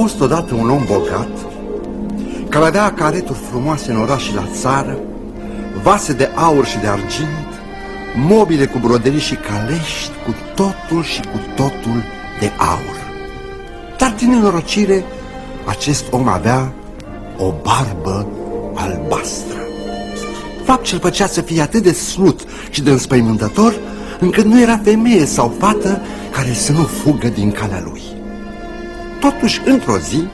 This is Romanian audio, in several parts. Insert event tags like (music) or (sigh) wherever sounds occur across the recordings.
A fost odată un om bogat care avea careturi frumoase în oraș și la țară, vase de aur și de argint, mobile cu broderii și calești, cu totul și cu totul de aur. Dar din nenorocire, acest om avea o barbă albastră. Fapt ce îl făcea să fie atât de slut și de înspăimântător, încât nu era femeie sau fată care să nu fugă din calea lui. Totuși, într-o zi,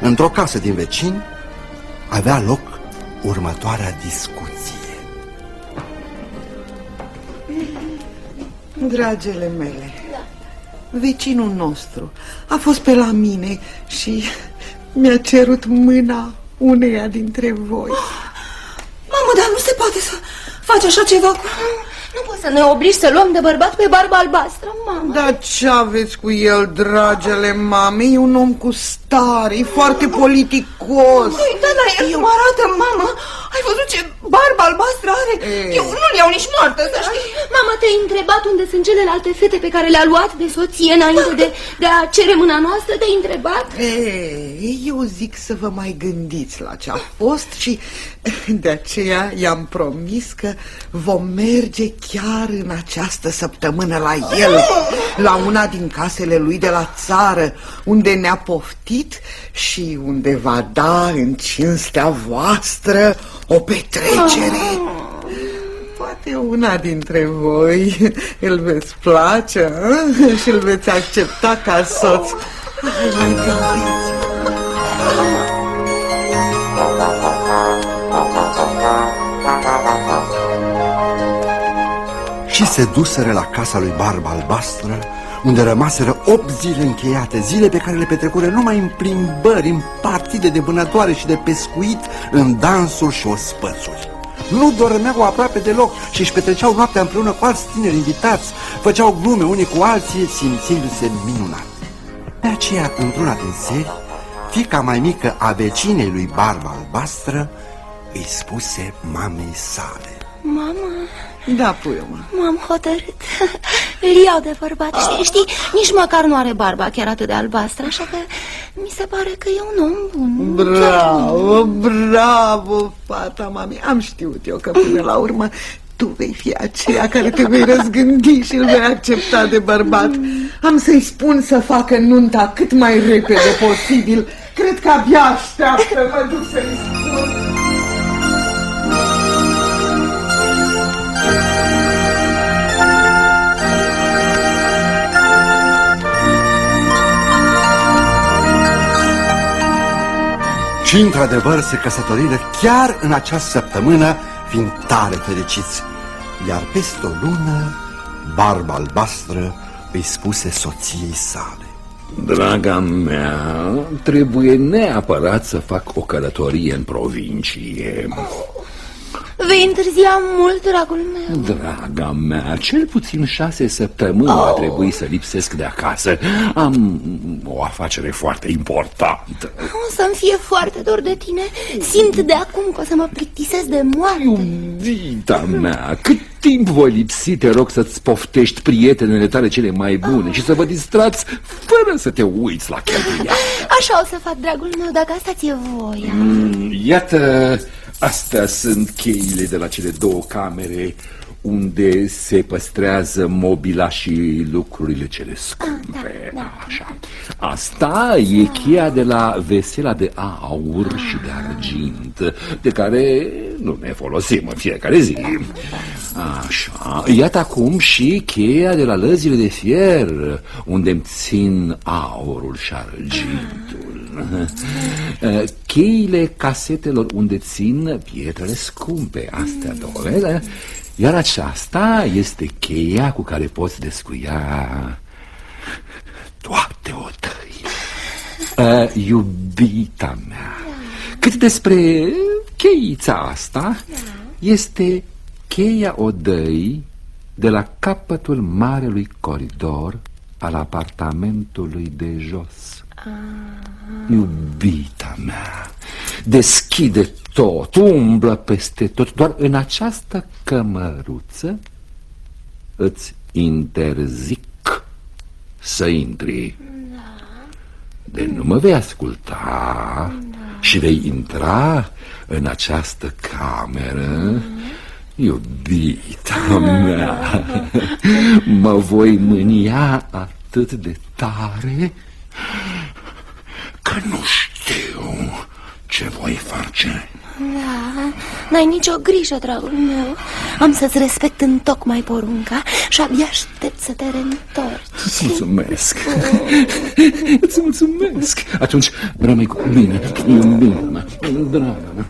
într-o casă din vecini, avea loc următoarea discuție. Dragele mele, vecinul nostru a fost pe la mine și mi-a cerut mâna uneia dintre voi. Mamă, dar nu se poate să faci așa ceva cu... Nu poți să ne obligi să luăm de bărbat pe barba albastră, mamă. Dar ce aveți cu el, dragele mame? E un om cu stare, e foarte politicos. Uite la el Eu... cum arată, mamă. Ai văzut ce barba albastră are? Ei. Eu nu-l iau nici moartă, să știi. Mamă, te-ai întrebat unde sunt celelalte fete pe care le-a luat de soție înainte de, de a cere mâna noastră? Te-ai întrebat? Ei, eu zic să vă mai gândiți la ce a fost și de aceea i-am promis că vom merge chiar în această săptămână la el, la una din casele lui de la țară, unde ne-a poftit și unde va da în cinstea voastră o petrecere. Poate una dintre voi îl veți place a? și îl veți accepta ca soț. Hai, mai gândiți. Se duseră la casa lui Barba Albastră, unde rămaseră 8 zile încheiate, zile pe care le petrecură numai în plimbări, în partide de vânătoare și de pescuit, în dansuri și ospățuri. Nu dormeau aproape deloc și își petreceau noaptea împreună cu alți tineri invitați, făceau glume unii cu alții, simțindu-se minunat. Pe aceea, într-una din seri, fica mai mică a vecinei lui Barba Albastră îi spuse mamei sale. Mamă, Da, puiu, mă. m-am hotărât. Îl iau de bărbat, știi, știi? Nici măcar nu are barba chiar atât de albastră, așa că mi se pare că e un om bun. Bravo, bravo, fata mami. Am știut eu că până la urmă tu vei fi aceea care te vei răzgândi și îl vei accepta de bărbat. Am să-i spun să facă nunta cât mai repede posibil. Cred că abia așteaptă, mă duc să-i spun. Și într-adevăr se căsătoriră chiar în această săptămână, fiind tare fericiți. Iar peste o lună, barba albastră îi spuse soției sale. Draga mea, trebuie neapărat să fac o călătorie în provincie. Vei întârzia mult, dragul meu. Draga mea, cel puțin șase săptămâni va trebui să lipsesc de acasă. Am o afacere foarte importantă. O să-mi fie foarte dor de tine. Simt de acum că o să mă plictisesc de moarte. Iubita mea, cât timp voi lipsi, te rog să-ți poftești prietenele tale cele mai bune și să vă distrați fără să te uiți la cheltuia. Așa o să fac, dragul meu, dacă asta ți-e voia. Mm, Iată, astea sunt cheile de la cele două camere unde se păstrează mobila și lucrurile cele scumpe. Așa. Asta e cheia de la vesela de aur și de argint, de care nu ne folosim în fiecare zi. Așa. Iată acum și cheia de la lăzile de fier, unde îmi țin aurul și argintul. (laughs) Cheile casetelor unde țin pietrele scumpe, astea două, vezi? Iar aceasta este cheia cu care poți descuia toate odăile. Uh, iubita mea, cât despre cheița asta, este cheia odăii de la capătul marelui coridor al apartamentului de jos. Iubita mea, deschide tot, umblă peste tot, doar în această cămăruță îți interzic să intri. de nu mă vei asculta și vei intra în această cameră, iubita (laughs) mea, mă voi mânia atât de tare că nu știu ce voi face. Da, n-ai nicio grijă, dragul meu. Am să-ți respect în tocmai porunca Și abia aștept să te reîntorci. Îți mulțumesc. Îți mulțumesc. Atunci rămâi cu mine. Iubirea mea, draga mea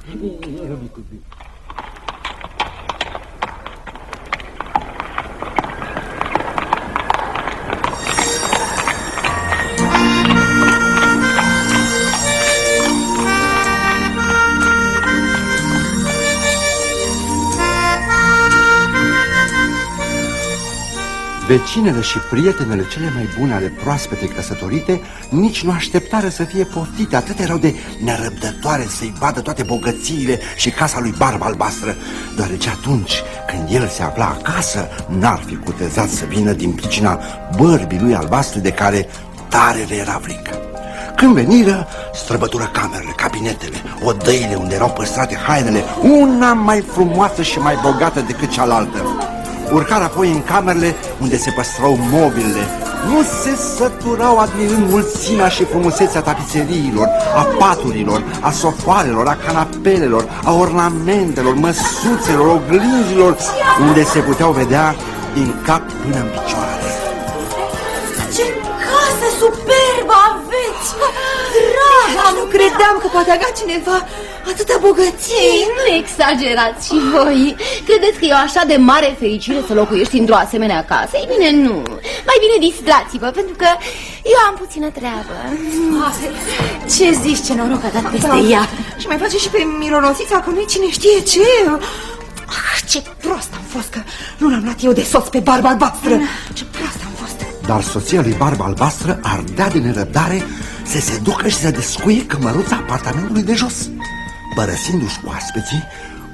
Vecinele și prietenele cele mai bune ale proaspetei căsătorite nici nu așteptară să fie poftite, atât erau de nerăbdătoare să-i vadă toate bogățiile și casa lui Barba Albastră, deoarece atunci când el se afla acasă, n-ar fi cutezat să vină din pricina bărbii lui albastre de care tare le era frică. Când veniră, străbătură camerele, cabinetele, odăile unde erau păstrate hainele, una mai frumoasă și mai bogată decât cealaltă urcară apoi în camerele unde se păstrau mobilele. Nu se săturau admirând mulțimea și frumusețea tapiseriilor, a paturilor, a sofoarelor, a canapelelor, a ornamentelor, măsuțelor, oglinzilor, unde se puteau vedea din cap până în picioare. Ce casă superbă aveți! Draga, nu credeam că poate avea cineva atâta bogăție. Ei, nu exagerați și voi. Credeți că e o așa de mare fericire să locuiești într-o asemenea casă? Ei bine, nu. Mai bine distrați-vă, pentru că eu am puțină treabă. Ah, Ce zici, ce noroc a dat peste da. ea? Și mai face și pe mironosița că nu cine știe ce. Ah, Ce prost am fost că nu l-am luat eu de soț pe barba albastră Ce prost am fost Dar soția lui barba albastră ardea de nerăbdare să se ducă și să descuie cămăruța apartamentului de jos Părăsindu-și oaspeții,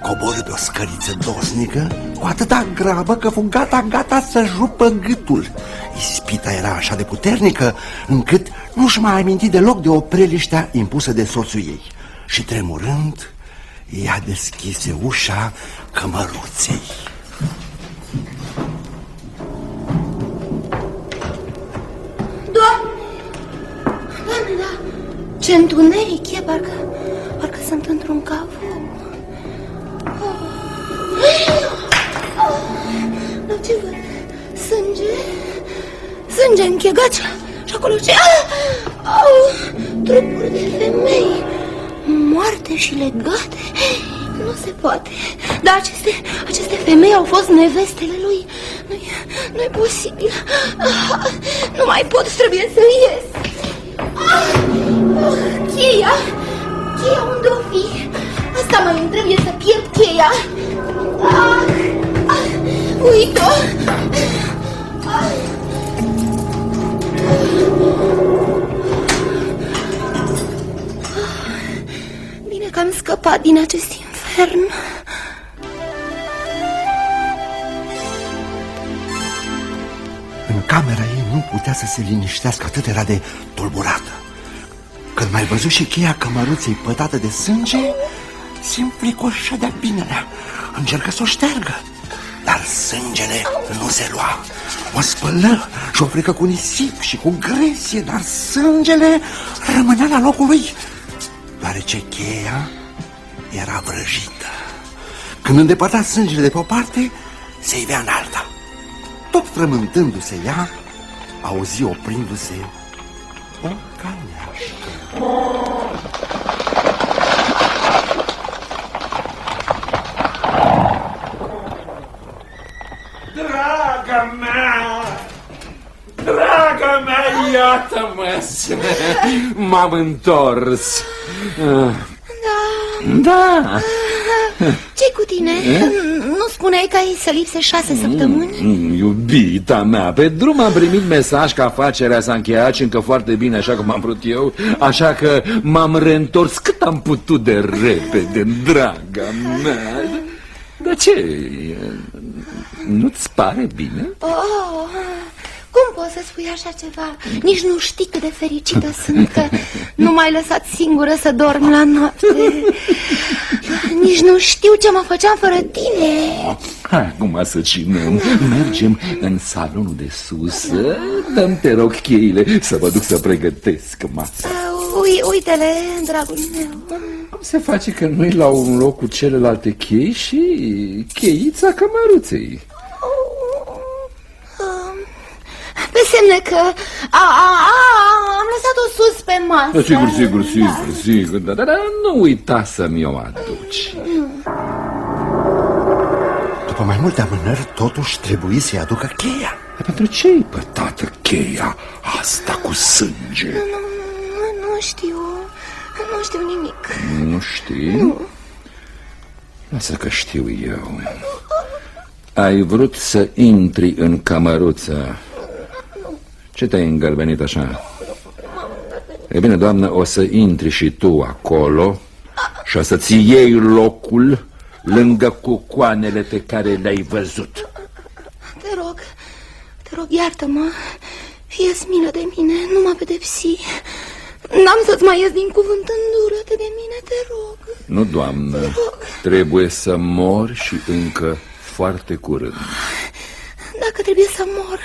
coborâ pe o scăriță dosnică cu atâta grabă că fu gata-gata să rupă gâtul. Ispita era așa de puternică încât nu-și mai aminti deloc de opreliștea impusă de soțul ei. Și tremurând, ea deschise ușa cămăruței. Ce întuneric e, parcă Parcă sunt într-un cavou. Oh. Oh. Dar ce văd? Sânge? Sânge închegat și acolo ce... Oh. Trupuri de femei moarte și legate. Nu se poate. Dar aceste, aceste femei au fost nevestele lui. Nu-i nu -i posibil. Nu mai pot, trebuie să ies. Oh, cheia! Cheia unde o fi? Asta mai îmi trebuie să pierd cheia. Ah, ah, Uite-o! Ah. Bine că am scăpat din acest infern. În camera ei nu putea să se liniștească, atât era de tulburată. Când mai văzut și cheia cămăruței pătată de sânge, se înfricoșă de-a binelea. Încercă să o șteargă, dar sângele nu se lua. O spălă și o frică cu nisip și cu gresie, dar sângele rămânea la locul lui, deoarece cheia era vrăjită. Când îndepărta sângele de pe o parte, se ivea în alta. Tot frământându-se ea, auzi oprindu-se o caneașcă. Draga mea! Draga mea, iată-mă! M-am întors! Da. Da! ce cu tine? Nu spuneai că ai să lipse șase săptămâni? Mm, iubita mea, pe drum am primit mesaj că afacerea s-a încheiat și încă foarte bine, așa cum am vrut eu, așa că m-am reîntors cât am putut de repede, draga mea. Dar ce? Nu-ți pare bine? Oh, cum poți să spui așa ceva Nici nu știi cât de fericită sunt Că nu m-ai lăsat singură să dorm la noapte Nici nu știu ce mă făceam fără tine Hai, acum să cinăm. Mergem în salonul de sus. Dăm, te rog, cheile să vă duc să pregătesc masa. Uh, ui, Uite-le, dragul meu Cum se face că nu-i la un loc cu celelalte chei și cheița cămăruței? Pe semne că a, a, a, am lăsat-o sus pe masă Da, sigur, sigur, sigur, sigur, dar, dar nu uita să-mi o aduci. După mai multe amânări, totuși trebuie să-i aducă cheia. Dar pentru ce-i pătată cheia asta cu sânge? Nu, nu, nu știu Nu știu nimic Nu știi? Lasă că știu eu. Ai vrut să intri în cămăruță. Ce te-ai îngălbenit așa? E bine, doamnă, o să intri și tu acolo și o să-ți iei locul lângă cucoanele pe care le-ai văzut. Te rog, te rog, iartă-mă Fie-ți milă de mine, nu mă pedepsi N-am să-ți mai ies din cuvânt îndură-te de mine, te rog Nu, doamnă, trebuie să mori și încă foarte curând. Dacă trebuie să mor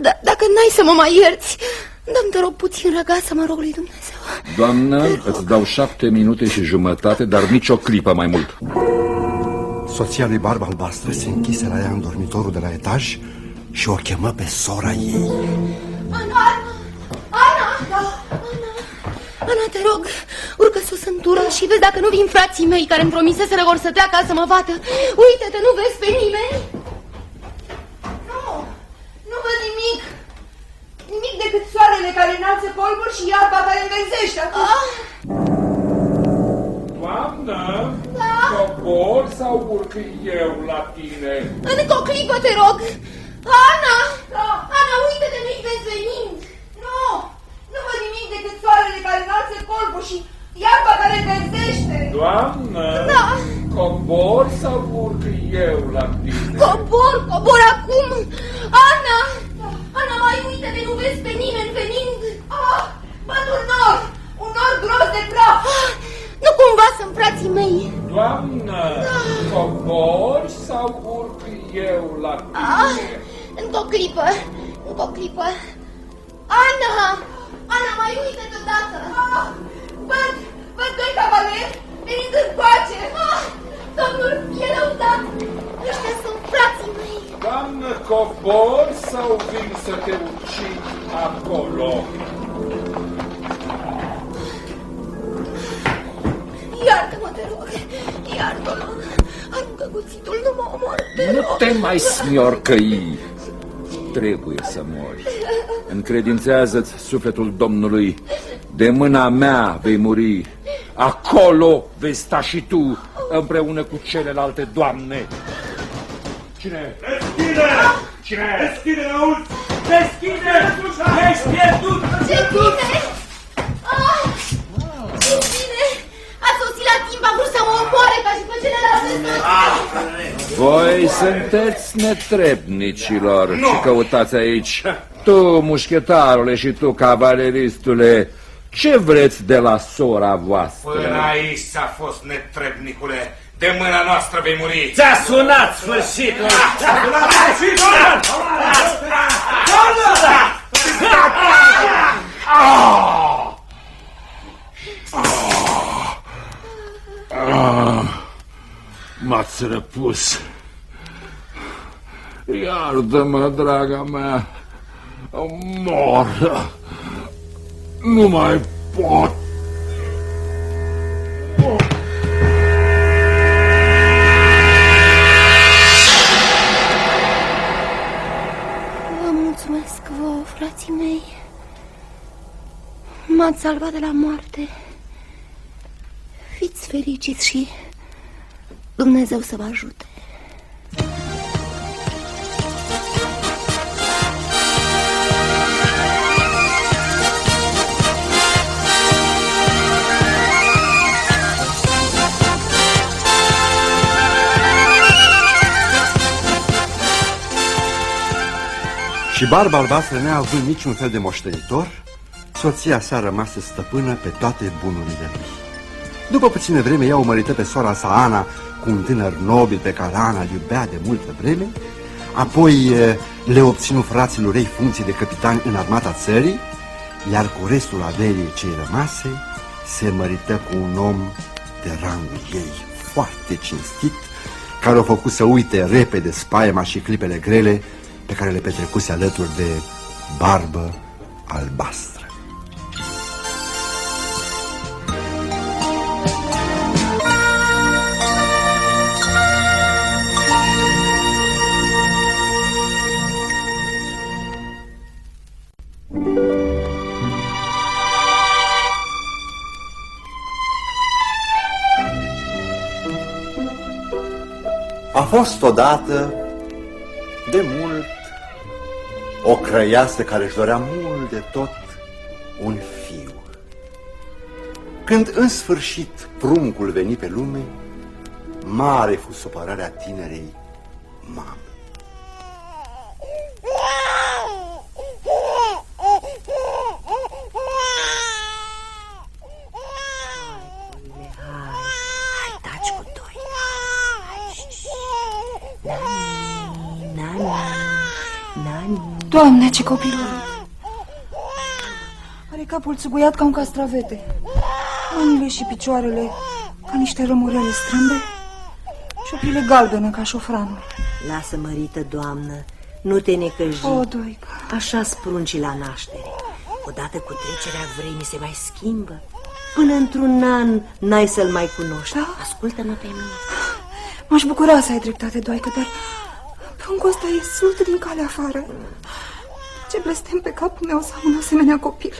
da, Dacă n-ai să mă mai ierți Dă-mi, te rog, puțin răgaz să mă rog lui Dumnezeu Doamnă, îți dau șapte minute și jumătate, dar nici o clipă mai mult. Soția lui Barba Albastră se închise la ea în dormitorul de la etaj și o chemă pe sora ei. Ana, Ana, Ana, Ana, Ana, te rog, urcă sus în tură și vezi dacă nu vin frații mei care îmi promiseseră vor să treacă să mă vadă. Uite-te, nu vezi pe nimeni? Nu, nu văd nimic. Nimic decât soarele care înalță colburi și iarba care înverzește acum. Ah, Doamnă, cobor sau urc eu la tine? încă o clipă, te rog. Ana, Ana, uite-te, nu-i vezi venind. Nu, nu văd nimic decât soarele care înalță colburi și iarba care înverzește. Doamnă, Da. cobor sau urc eu la tine? Cobor, cobor clipă, încă o clipă! Ana! Ana, mai uite-te odată! Ah, văd, văd doi cavaleri venind încoace! Ah, domnul e lăudat! Ăștia sunt frații mei! Doamnă, cobor sau vin să te ucid acolo? Iartă-mă, te rog, iartă-mă. Aruncă cuțitul, nu mă omor, te Nu rog. te mai smiorcăi. Trebuie să mori. Încredințează-ți sufletul Domnului. De mâna mea vei muri. Acolo vei sta și tu, împreună cu celelalte doamne. Cine? Deschide! Cine? Deschide, auzi! Deschide! Ești pierdut! Ce bine! Ah, ce bine! A sosit la timp, a vrut să mă omoare ca și pe celelalte soții. Voi sunteți netrebnicilor și căutați aici. Tu, mușchetarule, și tu, cavaleristule, ce vreți de la sora voastră? Până aici ți-a fost netrebnicule. De mâna noastră vei muri. Ți-a sunat sfârșitul! Ți-a sunat sfârșitul! M-ați răpus. Iartă-mă, draga mea. Mor. Nu mai pot. Vă mulțumesc vouă, frații mei. M-ați salvat de la moarte. Fiți fericiți și Dumnezeu să vă ajute. Și barba albastră, neavând niciun fel de moștenitor, soția sa rămasă stăpână pe toate bunurile lui. După puțină vreme, ea o mărită pe sora sa Ana cu un tânăr nobil pe care Ana îl iubea de multă vreme, apoi eh, le obținu fraților ei funcții de capitani în armata țării, iar cu restul averii cei rămase se mărită cu un om de rangul ei foarte cinstit, care o făcut să uite repede spaima și clipele grele pe care le petrecuse alături de barbă albastră. Fost odată, de mult, o crăiasă care își dorea mult de tot un fiu. Când în sfârșit pruncul veni pe lume, mare fu supărarea tinerei mame. Hai, taci cu doi. Nani, nani, nani. Doamne, ce copilul! Are capul țuguiat ca un castravete. Mâinile și picioarele ca niște rămurele strâmbe și opriile galbene ca șofranul. Lasă, mărită doamnă, nu te necăji. O, Doica, Așa spruncii la naștere. Odată cu trecerea vremii se mai schimbă. Până într-un an n-ai să-l mai cunoști. Da? Ascultă-mă pe mine. m-aș bucura să ai dreptate, Doica, dar pruncul ăsta e sult din calea afară. Ce blestem pe capul meu să am un asemenea copil.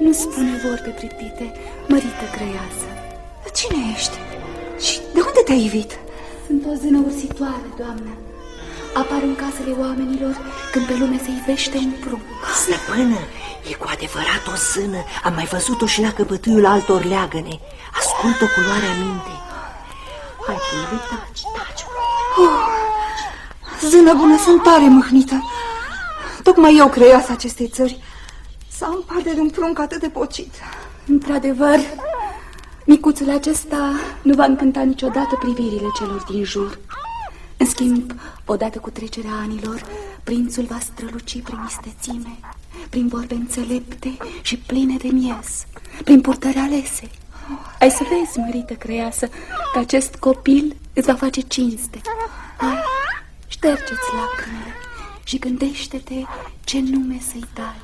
Nu spune vorbe pripite, mărită grăiasă. Cine ești? Și de unde te-ai ivit? Sunt o zână ursitoare, doamnă. Apar în casele oamenilor când pe lume se ivește un prunc. Stăpână, e cu adevărat o zână. Am mai văzut-o și la căpătâiul altor leagăne. Ascultă culoarea minte. Hai, puiule, taci, taci. Zână bună, sunt tare mâhnită. Tocmai eu creioasa acestei țări. Să am parte de un prunc atât de pocit. Într-adevăr, micuțul acesta nu va încânta niciodată privirile celor din jur. În schimb, odată cu trecerea anilor, prințul va străluci prin istețime, prin vorbe înțelepte și pline de miez, prin purtări alese. Ai să vezi, mărită creasă, că acest copil îți va face cinste. Hai, ștergeți lacrimile și gândește-te ce nume să-i dai.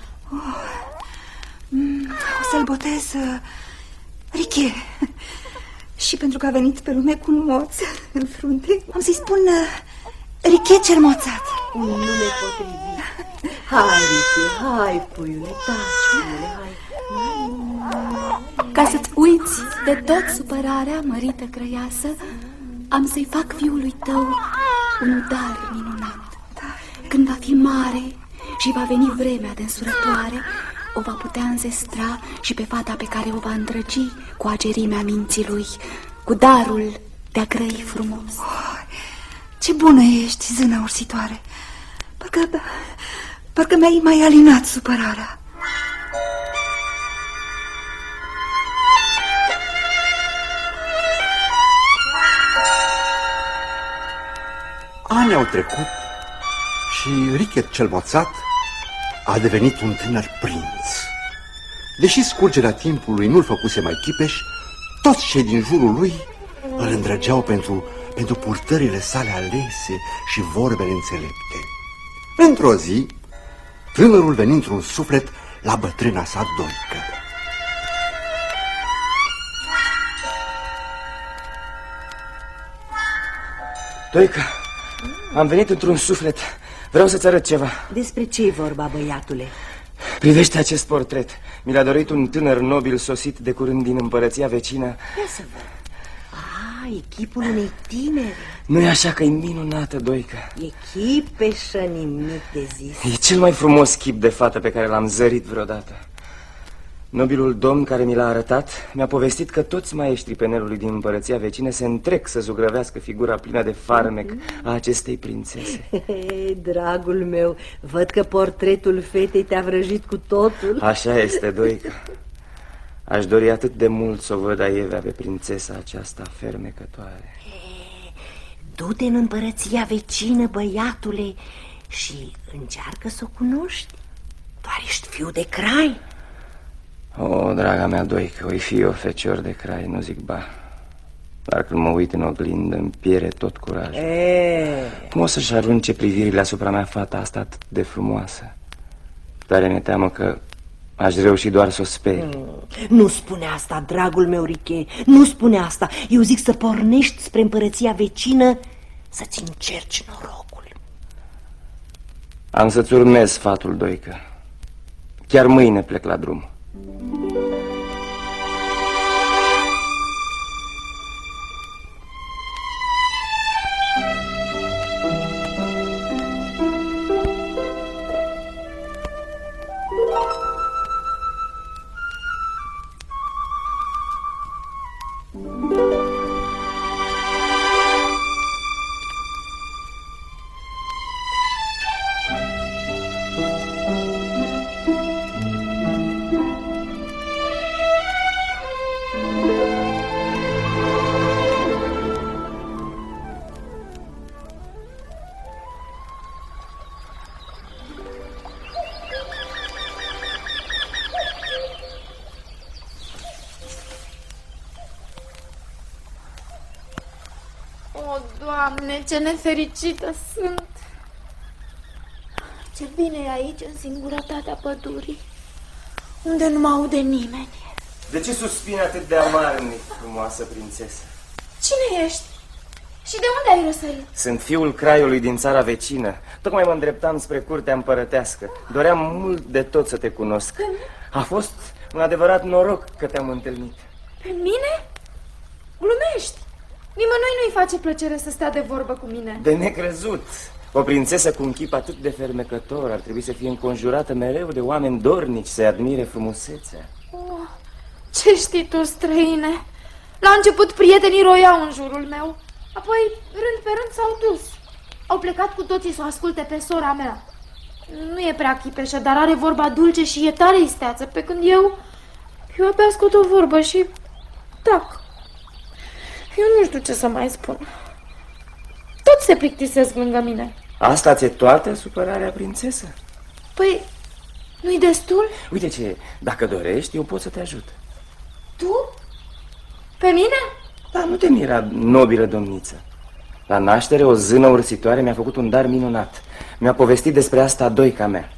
O să-l botez uh, Riche. (laughs) Și pentru că a venit pe lume cu un moț (laughs) în frunte, am să-i spun uh, Riche cel moțat. Un nume potrivit. Hai, Ricky, hai, puiule, taci, puiule, hai. Ca să-ți uiți de tot supărarea, mărită crăiasă, am să-i fac fiului tău un dar minunat. Când va fi mare și va veni vremea de însurătoare, o va putea înzestra și pe fata pe care o va îndrăgi cu agerimea minții lui, cu darul de a grăi frumos. Ce bună ești, zână ursitoare. Parcă, parcă mi-ai mai alinat supărarea. Ani au trecut și Richet cel moțat a devenit un tânăr prinț. Deși scurgerea timpului nu-l făcuse mai chipeș, toți cei din jurul lui îl îndrăgeau pentru, pentru purtările sale alese și vorbele înțelepte. Într-o zi, tânărul veni într-un suflet la bătrâna sa Doică. Doica, am venit într-un suflet. Vreau să-ți arăt ceva. Despre ce e vorba, băiatule? Privește acest portret. Mi l-a dorit un tânăr nobil sosit de curând din împărăția vecină. Ia să văd. Ah, e chipul unei tineri. nu e așa că e minunată, Doica? E chipeșă nimic de zis. E cel mai frumos chip de fată pe care l-am zărit vreodată. Nobilul domn care mi l-a arătat mi-a povestit că toți maestrii penelului din împărăția vecină se întrec să zugrăvească figura plină de farmec a acestei prințese. (laughs) Dragul meu, văd că portretul fetei te-a vrăjit cu totul. Așa este, Doica. Aș dori atât de mult să o văd aievea pe prințesa aceasta fermecătoare. Du-te în împărăția vecină, băiatule, și încearcă să o cunoști. Doar ești fiu de crai. O, draga mea, Doică, oi fi eu fecior de crai, nu zic ba. Dar când mă uit în oglindă, îmi piere tot curajul. E, Cum o să-și arunce privirile asupra mea fata asta atât de frumoasă? Tare mi teamă că aș reuși doar să o speri. nu spune asta, dragul meu, Riche, nu spune asta. Eu zic să pornești spre împărăția vecină să-ți încerci norocul. Am să-ți urmez sfatul, Doică. Chiar mâine plec la drum. Thank you. O, Doamne, ce nefericită sunt! Ce bine e aici, în singurătatea pădurii, unde nu mă aude nimeni. De ce suspini atât de amarnic, frumoasă prințesă? Cine ești? Și de unde ai răsărit? Sunt fiul craiului din țara vecină. Tocmai mă îndreptam spre curtea împărătească. Doream mult de tot să te cunosc. A fost un adevărat noroc că te-am întâlnit. Pe mine? Glumești! Nimănui nu-i face plăcere să stea de vorbă cu mine. De necrezut. O prințesă cu un chip atât de fermecător ar trebui să fie înconjurată mereu de oameni dornici să admire frumusețea. Oh, ce știi tu, străine? La început prietenii roiau în jurul meu, apoi rând pe rând s-au dus. Au plecat cu toții să o asculte pe sora mea. Nu e prea chipeșă, dar are vorba dulce și e tare isteață, pe când eu... Eu abia scot o vorbă și... Tac. Eu nu știu ce să mai spun. Toți se plictisesc lângă mine. Asta ți-e toată supărarea, prințesă? Păi, nu-i destul? Uite ce, dacă dorești, eu pot să te ajut. Tu? Pe mine? Dar nu te mira, nobilă domniță. La naștere, o zână ursitoare mi-a făcut un dar minunat. Mi-a povestit despre asta doica mea.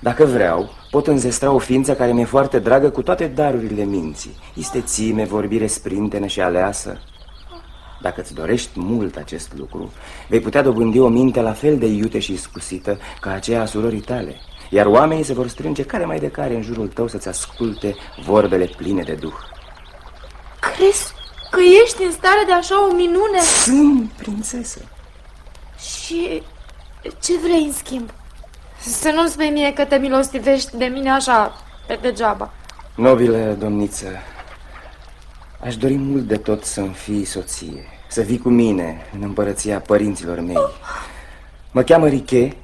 Dacă vreau, pot înzestra o ființă care mi-e foarte dragă cu toate darurile minții. Istețime, vorbire sprintenă și aleasă. Dacă îți dorești mult acest lucru, vei putea dobândi o minte la fel de iute și iscusită ca aceea a surorii tale. Iar oamenii se vor strânge care mai de care în jurul tău să-ți asculte vorbele pline de duh. Crezi că ești în stare de așa o minune? Sunt, prințesă. Și ce vrei în schimb? Să nu spui mie că te milostivești de mine așa, pe degeaba. Nobilă domniță, aș dori mult de tot să-mi fii soție, să vii cu mine în împărăția părinților mei. Mă cheamă Riche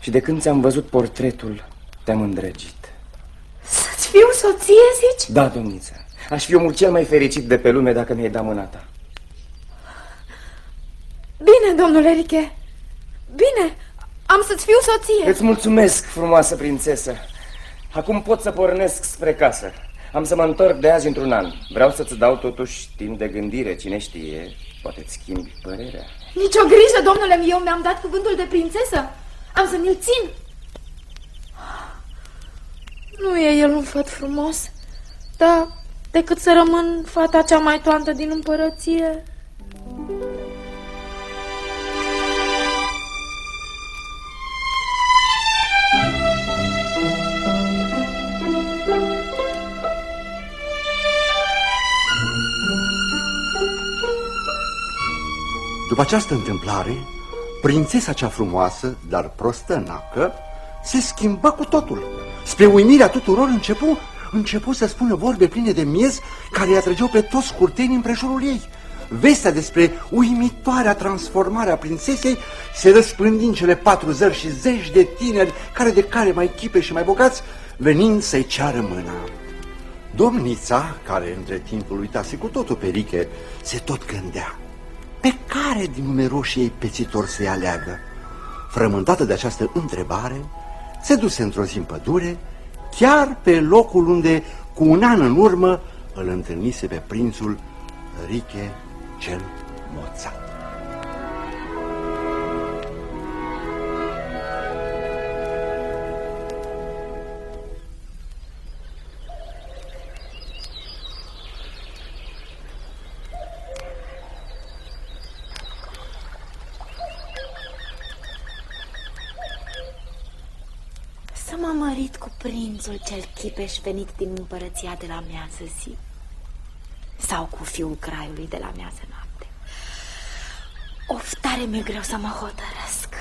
și de când ți-am văzut portretul, te-am îndrăgit. Să-ți fiu soție, zici? Da, domniță, aș fi omul cel mai fericit de pe lume dacă mi-ai dat mâna ta. Bine, domnule Riche. Bine, am să-ți fiu soție. Îți mulțumesc, frumoasă prințesă. Acum pot să pornesc spre casă. Am să mă întorc de azi într-un an. Vreau să-ți dau totuși timp de gândire. Cine știe, poate-ți schimbi părerea. Nici o grijă, domnule, eu mi-am dat cuvântul de prințesă. Am să mi-l țin. Nu e el un făt frumos, dar decât să rămân fata cea mai toantă din împărăție... După această întâmplare, prințesa cea frumoasă, dar prostănacă, se schimba cu totul. Spre uimirea tuturor începu început să spună vorbe pline de miez care îi atrăgeau pe toți curtenii împrejurul ei. Vestea despre uimitoarea transformare a prințesei se răspândi în cele patru zări și zeci de tineri care de care mai chipe și mai bogați venind să-i ceară mâna. Domnița, care între timpul uitase cu totul pe Riche, se tot gândea. Pe care din numeroșii ei pețitori să-i aleagă? Frământată de această întrebare, se duse într-o zi în pădure, chiar pe locul unde, cu un an în urmă, îl întâlnise pe prințul Riche cel Moțat. Prințul cel chipeș venit din împărăția de la miază zi. Sau cu fiul craiului de la miază noapte. Of, tare mi-e greu să mă hotărăsc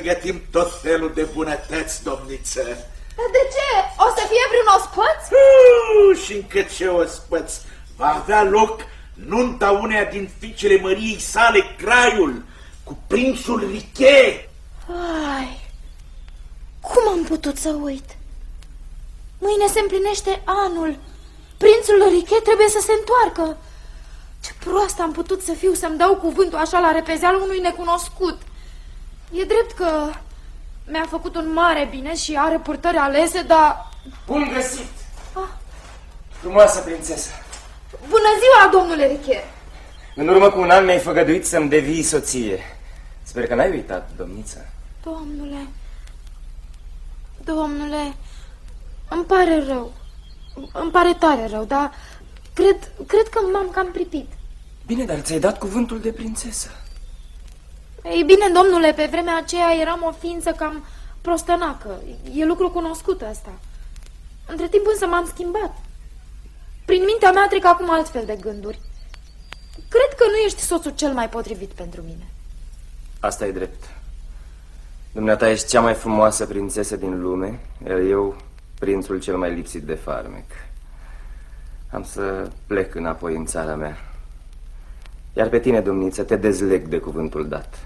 pregătim tot felul de bunătăți, domniță. Dar de ce? O să fie vreun ospăț? Uh, și încă ce ospăți. Va avea loc nunta uneia din fiicele măriei sale, Craiul, cu prințul Riche. Ai, cum am putut să uit? Mâine se împlinește anul. Prințul Riche trebuie să se întoarcă. Ce prost am putut să fiu să-mi dau cuvântul așa la repezealul unui necunoscut. E drept că mi-a făcut un mare bine și are purtări alese, dar... Bun găsit! Ah. Frumoasă prințesă! Bună ziua, domnule Riche! În urmă cu un an mi-ai făgăduit să-mi devii soție. Sper că n-ai uitat, domniță. Domnule, domnule, îmi pare rău. Îmi pare tare rău, dar cred, cred că m-am cam pripit. Bine, dar ți-ai dat cuvântul de prințesă. Ei bine, domnule, pe vremea aceea eram o ființă cam prostănacă. E lucru cunoscut asta. Între timp însă m-am schimbat. Prin mintea mea trec acum altfel de gânduri. Cred că nu ești soțul cel mai potrivit pentru mine. Asta e drept. Dumneata ești cea mai frumoasă prințesă din lume, iar eu prințul cel mai lipsit de farmec. Am să plec înapoi în țara mea. Iar pe tine, domniță, te dezleg de cuvântul dat.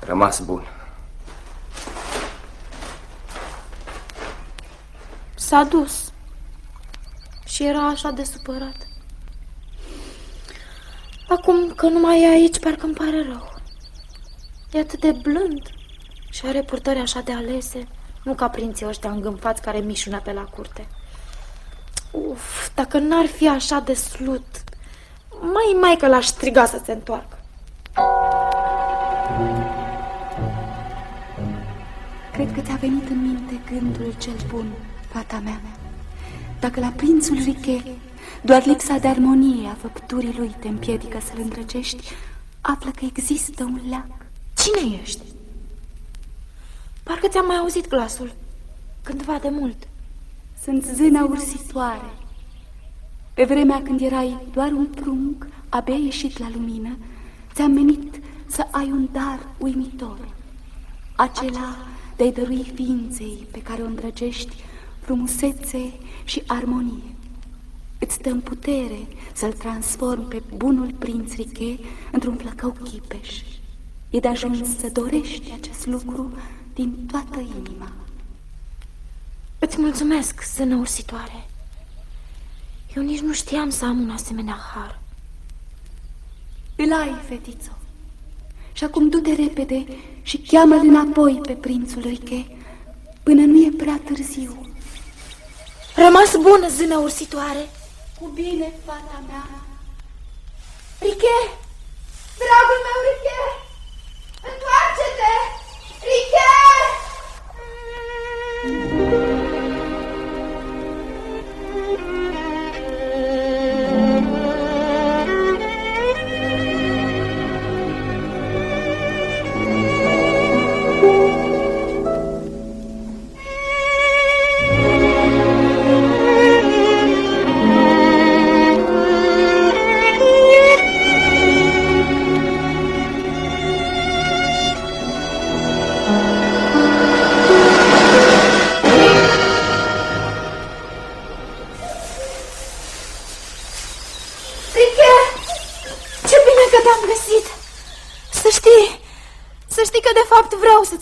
Rămas bun. S-a dus. Și era așa de supărat. Acum că nu mai e aici, parcă îmi pare rău. E atât de blând și are purtări așa de alese, nu ca prinții ăștia îngânfați care mișună pe la curte. Uf, dacă n-ar fi așa de slut, mai mai că l-aș striga să se întoarcă. Cred că ți-a venit în minte gândul cel bun, fata mea. Dacă la prințul Riche doar lipsa de armonie a făpturii lui te împiedică să-l îndrăgești, află că există un leac. Cine ești? Parcă ți-am mai auzit glasul, cândva de mult. Sunt zâna ursitoare. Pe vremea când erai doar un prunc, abia ieșit la lumină, ți-am menit să ai un dar uimitor. Acela de-ai dărui ființei pe care o îndrăgești frumusețe și armonie. Îți dă în putere să-l transform pe bunul prinț Riche într-un flăcău chipeș. E de ajuns să dorești acest lucru din toată inima. Îți mulțumesc, zână ursitoare. Eu nici nu știam să am un asemenea har. Îl ai, fetițo. Și acum du-te repede și cheamă-l înapoi pe prințul Riche, până nu e prea târziu. Rămas bună, zână ursitoare. Cu bine, fata mea. Riche! Dragul meu, Riche!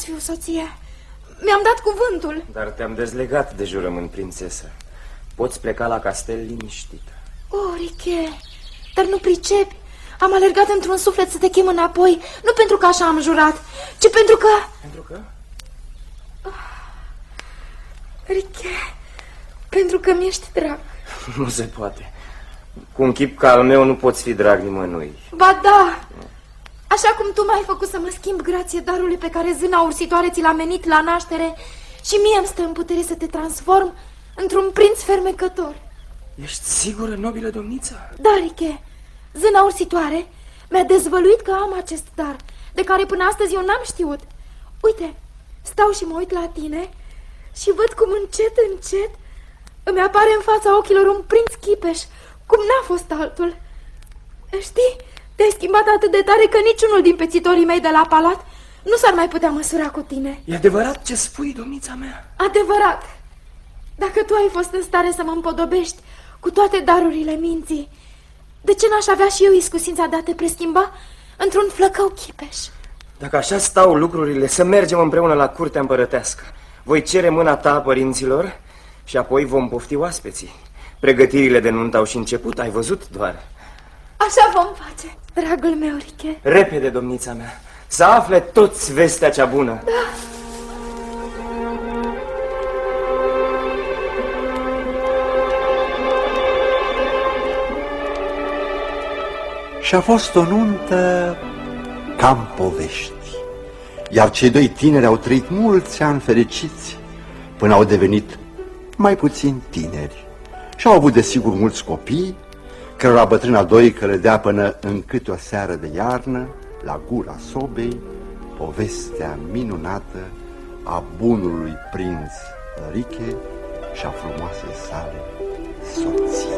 Fiu soție. Mi-am dat cuvântul. Dar te-am dezlegat de jurământ, prințesă. Poți pleca la castel liniștită. Oh, Riche, dar nu pricepi. Am alergat într-un suflet să te chem înapoi, nu pentru că așa am jurat, ci pentru că... Pentru că? Riche, pentru că mi-ești drag. (laughs) Nu se poate. Cu un chip ca al meu nu poți fi drag nimănui. Ba da! Așa cum tu m-ai făcut să mă schimb grație darului pe care zâna ursitoare ți l-a menit la naștere și mie îmi stă în putere să te transform într-un prinț fermecător. Ești sigură, nobilă domniță? Da, Riche, zâna ursitoare mi-a dezvăluit că am acest dar, de care până astăzi eu n-am știut. Uite, stau și mă uit la tine și văd cum încet, încet îmi apare în fața ochilor un prinț chipeș, cum n-a fost altul. Știi, te-ai schimbat atât de tare că niciunul din pețitorii mei de la palat nu s-ar mai putea măsura cu tine. E adevărat ce spui, domnița mea? Adevărat! Dacă tu ai fost în stare să mă împodobești cu toate darurile minții, de ce n-aș avea și eu iscusința de a te preschimba într-un flăcău chipeș? Dacă așa stau lucrurile, să mergem împreună la curtea împărătească. Voi cere mâna ta părinților și apoi vom pofti oaspeții. Pregătirile de nuntă au și început, ai văzut doar. Așa vom face, dragul meu, Riche. Repede, domnița mea, să afle toți vestea cea bună. Da. Și a fost o nuntă cam povești. Iar cei doi tineri au trăit mulți ani fericiți până au devenit mai puțin tineri. Și au avut desigur mulți copii, cărora bătrâna doică le dea până în câte o seară de iarnă, la gura sobei, povestea minunată a bunului prinț Riche și a frumoasei sale soții.